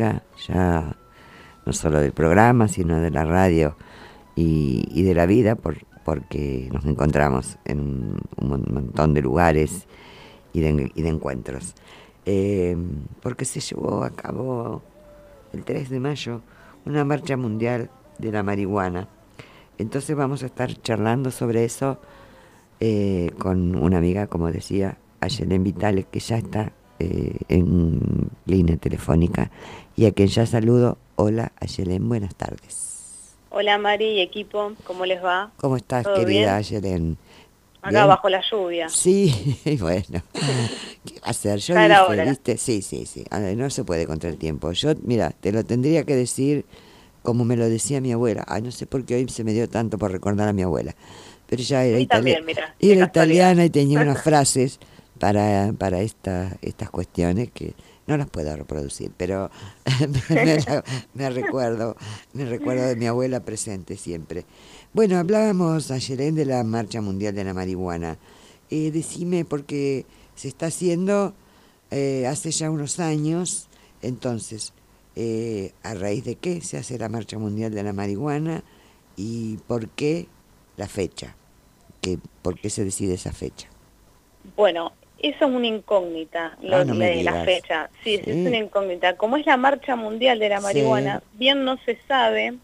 ya no solo del programa, sino de la radio y, de la vida, por, porque nos encontramos en un montón de lugares y de, encuentros. Eh, porque se llevó a cabo el 3 de mayo una marcha mundial de la marihuana. Entonces vamos a estar charlando sobre eso eh, con una amiga, como decía, Ayelen Vitale, que ya está eh, en línea telefónica y a quien ya saludo. Hola Ayelen, buenas tardes. Hola Mari y equipo, ¿cómo les va? ¿Cómo estás querida Ayelen? Acá bajo la lluvia. Sí, bueno. ¿Qué va a hacer? Yo dije, Sí, sí, sí. no se puede contra el tiempo. Yo, mira, te lo tendría que decir como me lo decía mi abuela. Ay, no sé por qué hoy se me dio tanto por recordar a mi abuela. Pero ya era, era italiana y tenía unas frases para, para esta, estas cuestiones que no las puedo reproducir, pero me, recuerdo, me recuerdo de mi abuela presente siempre. Bueno, hablábamos ayer de la Marcha Mundial de la Marihuana. Eh, decime, porque se está haciendo eh, hace ya unos años, entonces, eh, ¿a raíz de qué se hace la Marcha Mundial de la Marihuana y por qué la fecha? ¿Qué, ¿Por qué se decide esa fecha? Bueno, eso es una incógnita, lo ah, de la fecha. Sí, es una incógnita. Como es la marcha mundial de la marihuana, bien no se sabe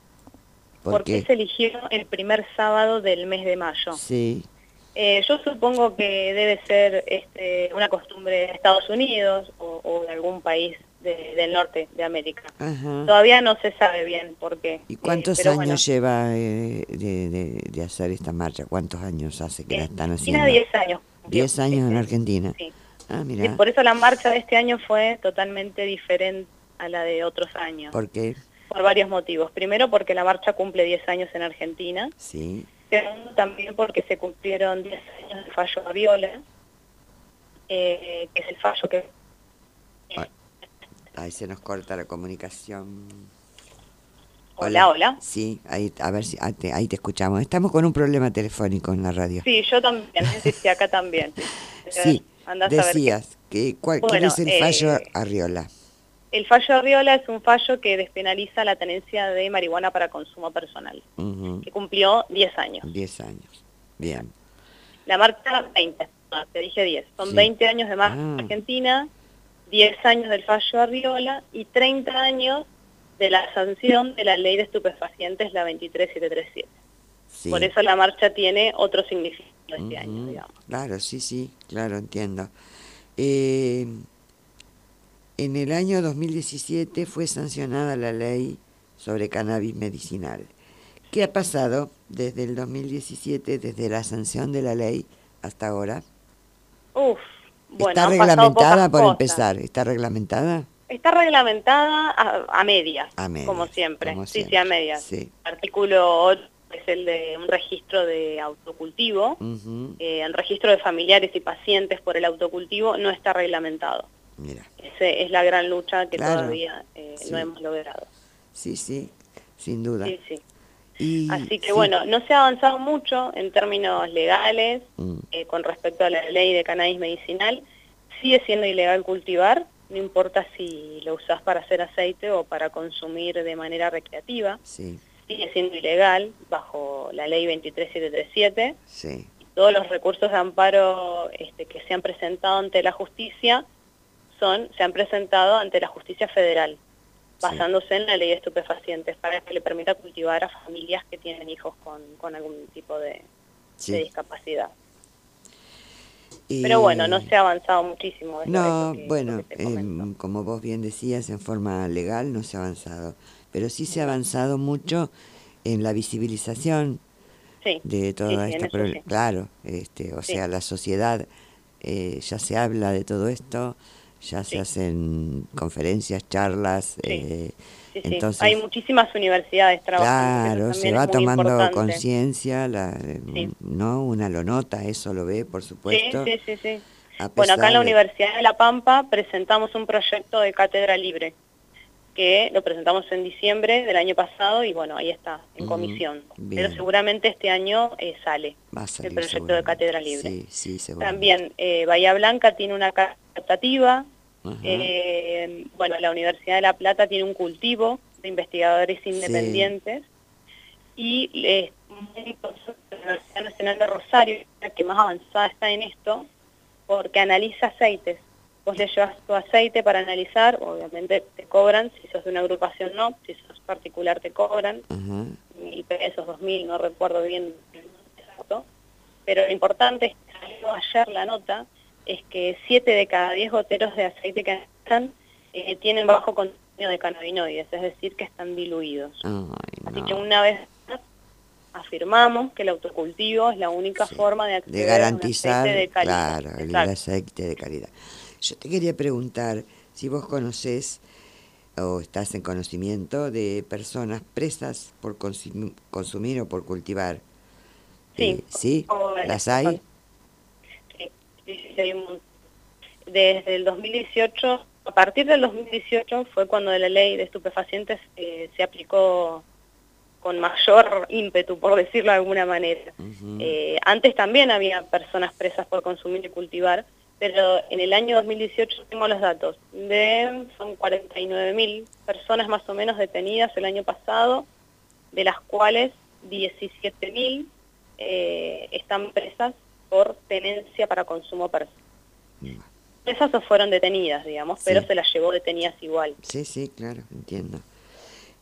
por, qué? se eligió el primer sábado del mes de mayo. Sí. Eh, yo supongo que debe ser este, una costumbre de Estados Unidos o, de algún país del norte de América. Todavía no se sabe bien por qué. ¿Y cuántos eh, años lleva eh, de, hacer esta marcha? ¿Cuántos años hace que la están haciendo? Tiene 10 años. 10 años en Argentina. Sí. Ah, mira. por eso la marcha de este año fue totalmente diferente a la de otros años. ¿Por qué? Por varios motivos. Primero porque la marcha cumple 10 años en Argentina. Sí. Segundo también porque se cumplieron 10 años del fallo a Viola, eh, que es el fallo que... Ahí se nos corta la comunicación. Hola, hola. Sí, ahí, a ver si ahí te, escuchamos. Estamos con un problema telefónico en la radio. Sí, yo también, sí, acá también. Sí, decías, que, ¿cuál, es el fallo eh, Arriola? El fallo Arriola es un fallo que despenaliza la tenencia de marihuana para consumo personal, que cumplió 10 años. 10 años, bien. La marca 20, te dije 10. Son 20 años de marca ah. Argentina, 10 años del fallo Arriola y 30 años de la sanción de la ley de estupefacientes, la 23737. Por eso la marcha tiene otro significado este año, digamos. Claro, sí, sí, claro, entiendo. Eh, en el año 2017 fue sancionada la ley sobre cannabis medicinal. ¿Qué ha pasado desde el 2017, desde la sanción de la ley hasta ahora? Uf, bueno, ¿Está reglamentada por empezar? ¿Está reglamentada? Está reglamentada a, medias, como siempre. sí, sí, a medias. Artículo 8 es el de un registro de autocultivo. Eh, el registro de familiares y pacientes por el autocultivo no está reglamentado. Mira. Esa es la gran lucha que todavía eh, no hemos logrado. Sí, sí, sin duda. Sí, sí. Así que bueno, no se ha avanzado mucho en términos legales mm. eh, con respecto a la ley de cannabis medicinal. Sigue siendo ilegal cultivar, no importa si lo usás para hacer aceite o para consumir de manera recreativa. Sí. Sigue siendo ilegal bajo la ley 23737. Sí. Todos los recursos de amparo este, que se han presentado ante la justicia son, se han presentado ante la justicia federal, basándose en la ley de estupefacientes para que le permita cultivar a familias que tienen hijos con, algún tipo de discapacidad. Pero bueno, no se ha avanzado muchísimo. No, bueno, como vos bien decías, en forma legal no se ha avanzado, pero sí se ha avanzado mucho en la visibilización de toda esta Claro, este, o sea, la sociedad eh, ya se habla de todo esto, ya se hacen conferencias, charlas. Eh, entonces, Hay muchísimas universidades trabajando. Claro, se va tomando conciencia, ¿no? Una lo nota, eso lo ve, por supuesto. Sí, sí, sí. Bueno, acá en la Universidad de La Pampa presentamos un proyecto de cátedra libre, que lo presentamos en diciembre del año pasado y bueno, ahí está, en comisión. Pero seguramente este año eh, sale el proyecto de cátedra libre. Sí, sí, También eh, Bahía Blanca tiene una captativa Eh, bueno, la Universidad de La Plata tiene un cultivo de investigadores independientes y eh, la Universidad Nacional de Rosario, la que más avanzada está en esto, porque analiza aceites. Vos le llevas tu aceite para analizar, obviamente te cobran, si sos de una agrupación no, si sos particular te cobran, mil pesos, dos mil, no recuerdo bien exacto, pero lo importante es que salió ayer la nota, es que 7 de cada 10 goteros de aceite que están eh, tienen bajo contenido de cannabinoides, es decir, que están diluidos. Así que una vez más afirmamos que el autocultivo es la única forma de garantizar, aceite de calidad. Claro, el aceite de calidad. Yo te quería preguntar si vos conocés o estás en conocimiento de personas presas por consumir o por cultivar. Sí. Eh, ¿Sí? ¿Las hay? Desde el 2018, a partir del 2018 fue cuando la ley de estupefacientes eh, se aplicó con mayor ímpetu, por decirlo de alguna manera. Eh, antes también había personas presas por consumir y cultivar, pero en el año 2018 tengo los datos, de son 49.000 personas más o menos detenidas el año pasado, de las cuales 17.000 eh, están presas por tenencia para consumo personal. Mm. Esas fueron detenidas, digamos, pero se las llevó detenidas igual. Sí, sí, claro, entiendo.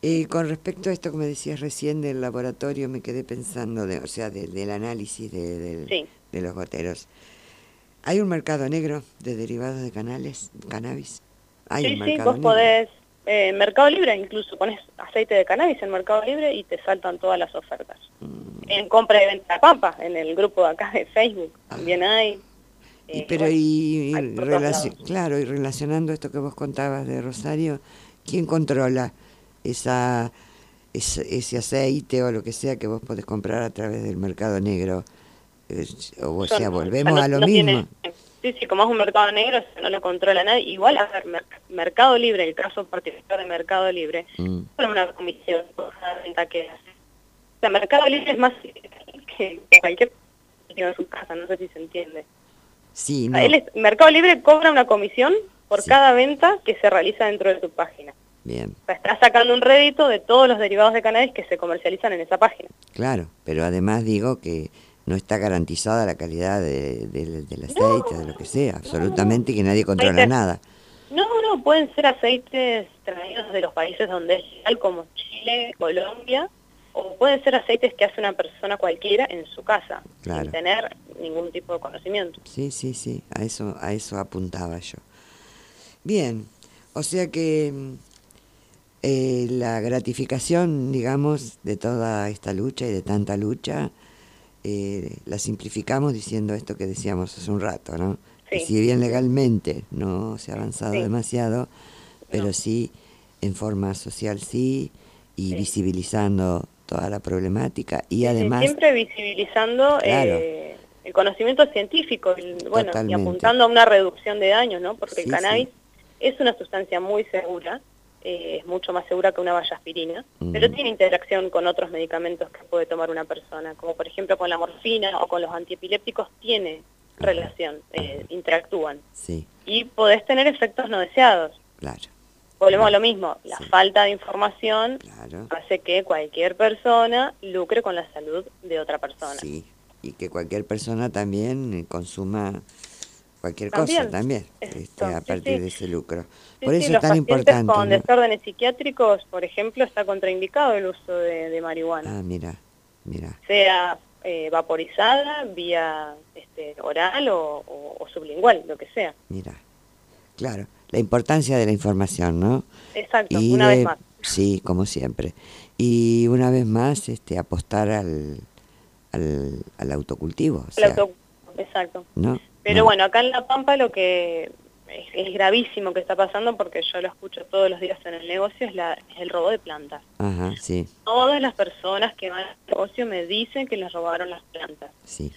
Y con respecto a esto que me decías recién del laboratorio, me quedé pensando, de, o sea, del análisis de, de los goteros. ¿Hay un mercado negro de derivados de canales, cannabis? ¿Hay sí, sí, vos podés, eh, Mercado Libre incluso, pones aceite de cannabis en Mercado Libre y te saltan todas las ofertas. Mm en compra y venta de pampa, en el grupo acá de Facebook también hay. Eh, pero y, claro, y relacionando esto que vos contabas de Rosario, ¿quién controla esa, ese, aceite o lo que sea que vos podés comprar a través del mercado negro? o, sea, volvemos a lo mismo. sí, sí, como es un mercado negro, no lo controla nadie. Igual, a ver, Mercado Libre, el caso particular de Mercado Libre, mm. una comisión por cada venta que hace sea, Mercado Libre es más que cualquier en su casa, no sé si se entiende. Sí, no. Mercado Libre cobra una comisión por cada venta que se realiza dentro de su página. Bien. O sea, está sacando un rédito de todos los derivados de cannabis que se comercializan en esa página. Claro, pero además digo que no está garantizada la calidad de, del aceite, de lo que sea, absolutamente que nadie controla nada. No, no, pueden ser aceites traídos de los países donde es legal, como Chile, Colombia, o pueden ser aceites que hace una persona cualquiera en su casa, sin tener ningún tipo de conocimiento. Sí, sí, sí, a eso, a eso apuntaba yo. Bien, o sea que eh, la gratificación, digamos, de toda esta lucha y de tanta lucha, eh, la simplificamos diciendo esto que decíamos hace un rato, ¿no? si bien legalmente no se ha avanzado demasiado, pero sí en forma social sí, y visibilizando toda la problemática y además... siempre visibilizando eh, el conocimiento científico bueno, y apuntando a una reducción de daños, ¿no? Porque el cannabis es una sustancia muy segura, eh, es mucho más segura que una valla aspirina, pero tiene interacción con otros medicamentos que puede tomar una persona, como por ejemplo con la morfina o con los antiepilépticos, tiene relación, eh, interactúan. Sí. Y podés tener efectos no deseados. Claro volvemos a lo mismo, la falta de información hace que cualquier persona lucre con la salud de otra persona. Sí, y que cualquier persona también consuma cualquier cosa también, este, a partir de ese lucro. por eso es tan importante. Con desórdenes psiquiátricos, por ejemplo, está contraindicado el uso de, marihuana. Ah, mira, mira. Sea eh, vaporizada, vía este, oral o, o sublingual, lo que sea. Mira, claro la importancia de la información, ¿no? Exacto, una vez más. Sí, como siempre. Y una vez más, este, apostar al, al, autocultivo. exacto. ¿no? Pero bueno, acá en La Pampa lo que es, gravísimo que está pasando, porque yo lo escucho todos los días en el negocio, es, la, es el robo de plantas. Ajá, sí. Todas las personas que van al negocio me dicen que les robaron las plantas. Sí,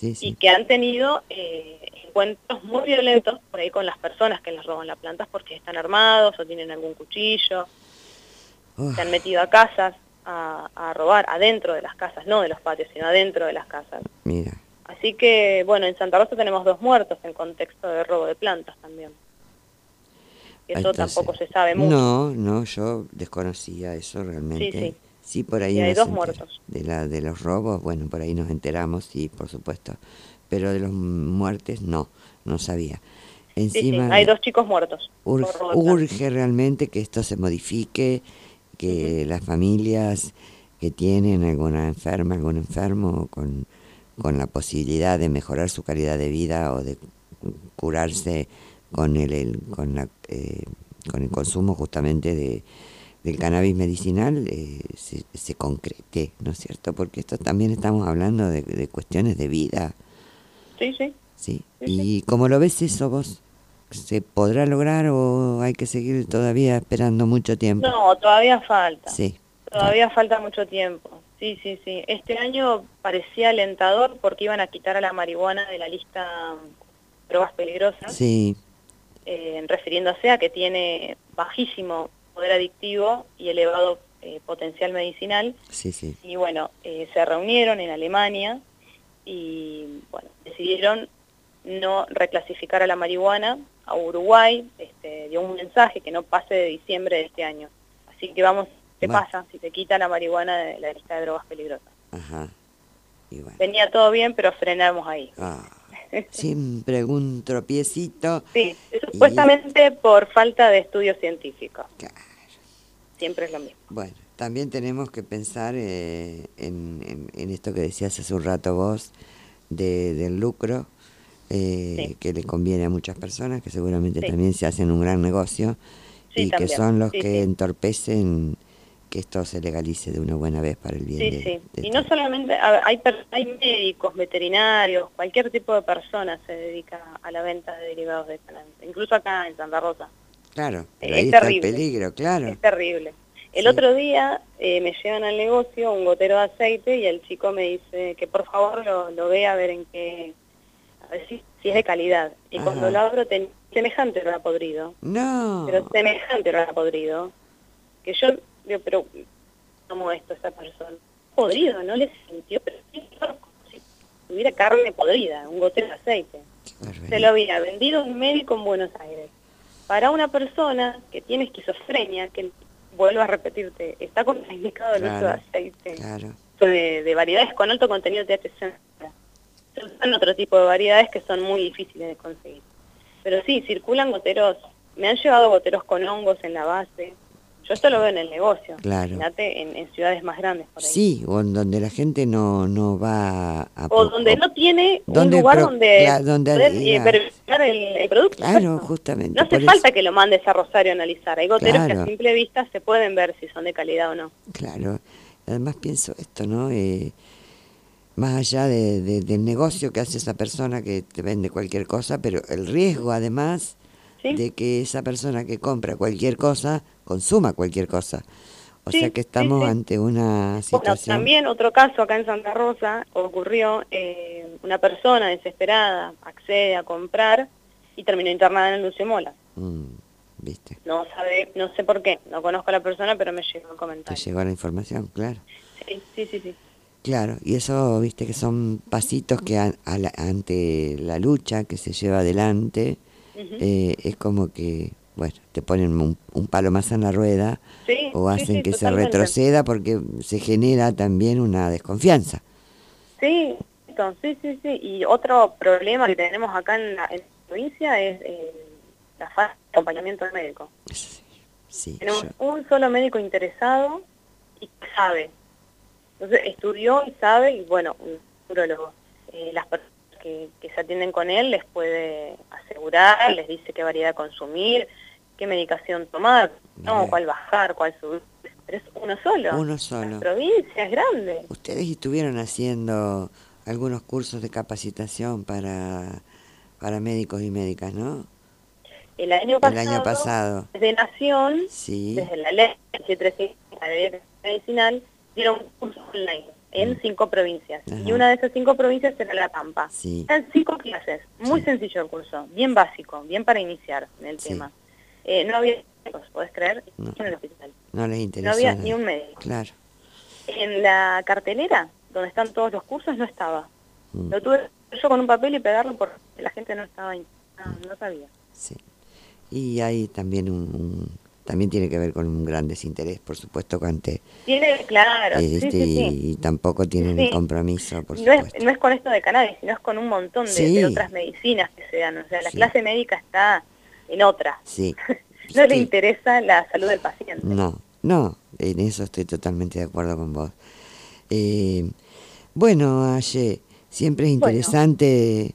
sí, sí. Y que han tenido... Eh, encuentros muy violentos por ahí con las personas que les roban las plantas porque están armados o tienen algún cuchillo. Se han metido a casas a, robar adentro de las casas, no de los patios, sino adentro de las casas. Mira. Así que, bueno, en Santa Rosa tenemos dos muertos en contexto de robo de plantas también. eso tampoco se sabe mucho. No, no, yo desconocía eso realmente. Sí, sí. Sí, por ahí. hay dos muertos. De, la, de los robos, bueno, por ahí nos enteramos, sí, por supuesto. Pero de los muertes, no, no sabía. Encima, hay dos chicos muertos. Urge, realmente que esto se modifique, que las familias que tienen alguna enferma, algún enfermo con, con la posibilidad de mejorar su calidad de vida o de curarse con el, con, la, eh, con el consumo justamente de, del cannabis medicinal eh, se, se, concrete, ¿no es cierto? Porque esto también estamos hablando de, de cuestiones de vida. Sí, sí. Sí. ¿Y cómo lo ves eso vos? ¿Se podrá lograr o hay que seguir todavía esperando mucho tiempo? No, todavía falta. Sí. Todavía falta mucho tiempo. Sí, sí, sí. Este año parecía alentador porque iban a quitar a la marihuana de la lista de drogas peligrosas. Sí. Eh, refiriéndose a que tiene bajísimo poder adictivo y elevado eh, potencial medicinal. Sí, sí. Y bueno, eh, se reunieron en Alemania y bueno, decidieron no reclasificar a la marihuana a Uruguay, este, dio un mensaje que no pase de diciembre de este año. Así que vamos, ¿qué pasa si te quita la marihuana de la lista de drogas peligrosas? Ajá. Venía todo bien, pero frenamos ahí. Ah, siempre un tropiecito. Sí, supuestamente por falta de estudios científicos. Claro. Siempre es lo mismo. Bueno, también tenemos que pensar eh, en, esto que decías hace un rato vos, de, del lucro, eh, que le conviene a muchas personas, que seguramente también se hacen un gran negocio, y que son los que entorpecen que esto se legalice de una buena vez para el bien sí, sí. y no solamente, hay, hay médicos, veterinarios, cualquier tipo de persona se dedica a la venta de derivados de cannabis, incluso acá en Santa Rosa. Claro, pero ahí está el peligro, claro. Es terrible. El otro día eh, me llevan al negocio un gotero de aceite y el chico me dice que por favor lo, lo vea a ver en qué, a ver si, es de calidad. Y cuando lo abro, semejante lo ha podrido. No. Pero semejante lo ha podrido. Que yo digo, pero ¿cómo esto esa persona? Podrido, no le sintió, pero si tuviera carne podrida, un gotero de aceite. Se lo había vendido un médico en Buenos Aires. Para una persona que tiene esquizofrenia, que vuelvo a repetirte, está contraindicado el uso de aceite de, variedades con alto contenido de THC. Usan otro tipo de variedades que son muy difíciles de conseguir. Pero sí, circulan goteros, me han llevado goteros con hongos en la base, yo esto lo veo en el negocio. Claro. En, en, ciudades más grandes por ahí. Sí, o en donde la gente no, no va a... O donde no tiene un lugar donde, donde poder eh, verificar el, producto. Claro, justamente. No hace falta que lo mandes a Rosario a analizar. Hay goteros que a simple vista se pueden ver si son de calidad o no. Claro. Además pienso esto, ¿no? Eh, más allá de, del negocio que hace esa persona que te vende cualquier cosa, pero el riesgo además de que esa persona que compra cualquier cosa consuma cualquier cosa. O sea que estamos ante una situación... también otro caso acá en Santa Rosa ocurrió, eh, una persona desesperada accede a comprar y terminó internada en el Lucio Mola. Mm, ¿Viste? No sabe, no sé por qué, no conozco a la persona, pero me llegó el comentario. Te llegó la información, claro. Sí, sí, sí. sí. Claro, y eso, viste, que son pasitos que ante la lucha que se lleva adelante, eh, es como que, bueno, te ponen un, palo más en la rueda o hacen que se retroceda porque se genera también una desconfianza. Sí, sí, sí, sí. Y otro problema que tenemos acá en la, provincia es eh, la falta de acompañamiento del médico. Sí, tenemos un solo médico interesado y sabe. Entonces estudió y sabe, y bueno, un urologo. Eh, las personas que, se atienden con él les puede asegurar, les dice qué variedad consumir, qué medicación tomar, no, cuál bajar, cuál subir. Pero es uno solo. Uno solo. La provincia es grande. Ustedes estuvieron haciendo algunos cursos de capacitación para, para médicos y médicas, ¿no? El año pasado, el año pasado. desde Nación, sí. desde la ley 735 la ley medicinal, dieron cursos online en cinco provincias. Y una de esas cinco provincias era La Pampa. Sí. Eran cinco clases, muy sencillo el curso, bien básico, bien para iniciar en el tema. Eh, no había médicos, ¿podés creer? No. En el hospital. No les interesó. No había ni un médico. Claro. En la cartelera, donde están todos los cursos, no estaba. Mm. Lo tuve yo con un papel y pegarlo porque la gente no estaba, no, no sabía. Sí. Y hay también un, también tiene que ver con un gran desinterés, por supuesto, ante... Tiene, claro, este, Y tampoco tienen el compromiso, por no supuesto. Es, no es con esto de cannabis, sino es con un montón de, otras medicinas que se dan. O sea, la clase médica está en otra. Sí. no le interesa la salud del paciente. No, no, en eso estoy totalmente de acuerdo con vos. Eh, bueno, Aye, siempre es interesante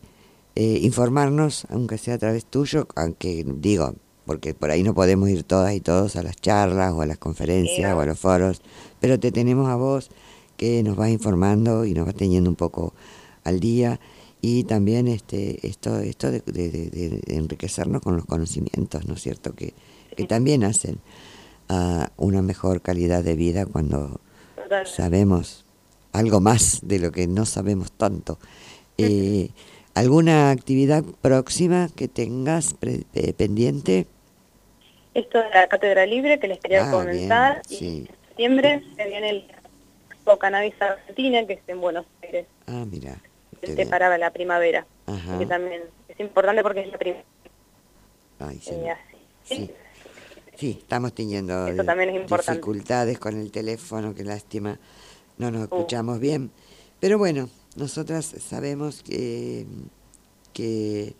eh, informarnos, aunque sea a través tuyo, aunque digo, porque por ahí no podemos ir todas y todos a las charlas o a las conferencias o a los foros, pero te tenemos a vos que nos vas informando y nos vas teniendo un poco al día y también este esto esto de, de, enriquecernos con los conocimientos, ¿no es cierto? Que, que también hacen a una mejor calidad de vida cuando sabemos algo más de lo que no sabemos tanto. Eh, ¿Alguna actividad próxima que tengas eh, pendiente? Esto de la Cátedra Libre que les quería ah, comentar. en septiembre se viene el Expo Cannabis Argentina, que es en Buenos Aires. Ah, mira. Este para la primavera. Que también es importante porque es la primavera. Ay, sí. Eh, ¿sí? Sí, estamos teniendo dificultades con el teléfono, qué lástima, no nos oh. escuchamos bien. Pero bueno, nosotras sabemos que, que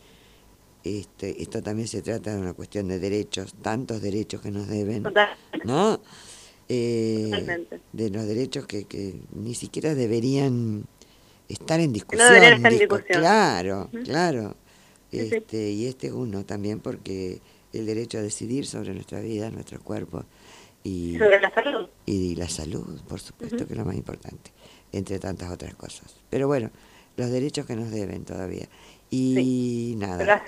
este, esto también se trata de una cuestión de derechos, tantos derechos que nos deben, ¿no? Eh, de los derechos que, que ni siquiera deberían estar en discusión. No estar en discusión. Claro, claro. Este, y este es uno también porque el derecho a decidir sobre nuestra vida, nuestro cuerpo. Y, sobre la salud. Y la salud, por supuesto, que es lo más importante, entre tantas otras cosas. Pero bueno, los derechos que nos deben todavía. Y nada.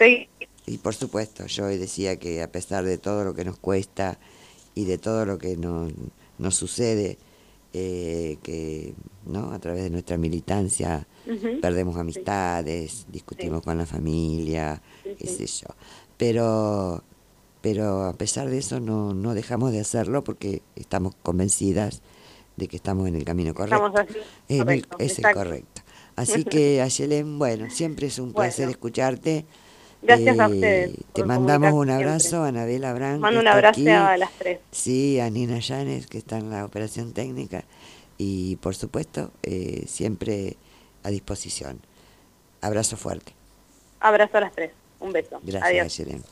Y por supuesto, yo hoy decía que a pesar de todo lo que nos cuesta y de todo lo que nos, nos sucede, eh, que no a través de nuestra militancia perdemos amistades, discutimos con la familia, qué sé yo. Pero pero a pesar de eso no, no dejamos de hacerlo porque estamos convencidas de que estamos en el camino correcto. es el correcto. Así que, Ayelén, bueno, siempre es un placer escucharte. Gracias a eh, ustedes. Te mandamos un abrazo a Anabel Abrán. Mando un abrazo a las tres. Sí, a Nina Llanes, que está en la operación técnica. Y por supuesto, eh, siempre a disposición. Abrazo fuerte. Abrazo a las tres. Un beso. Gracias, Ayelén.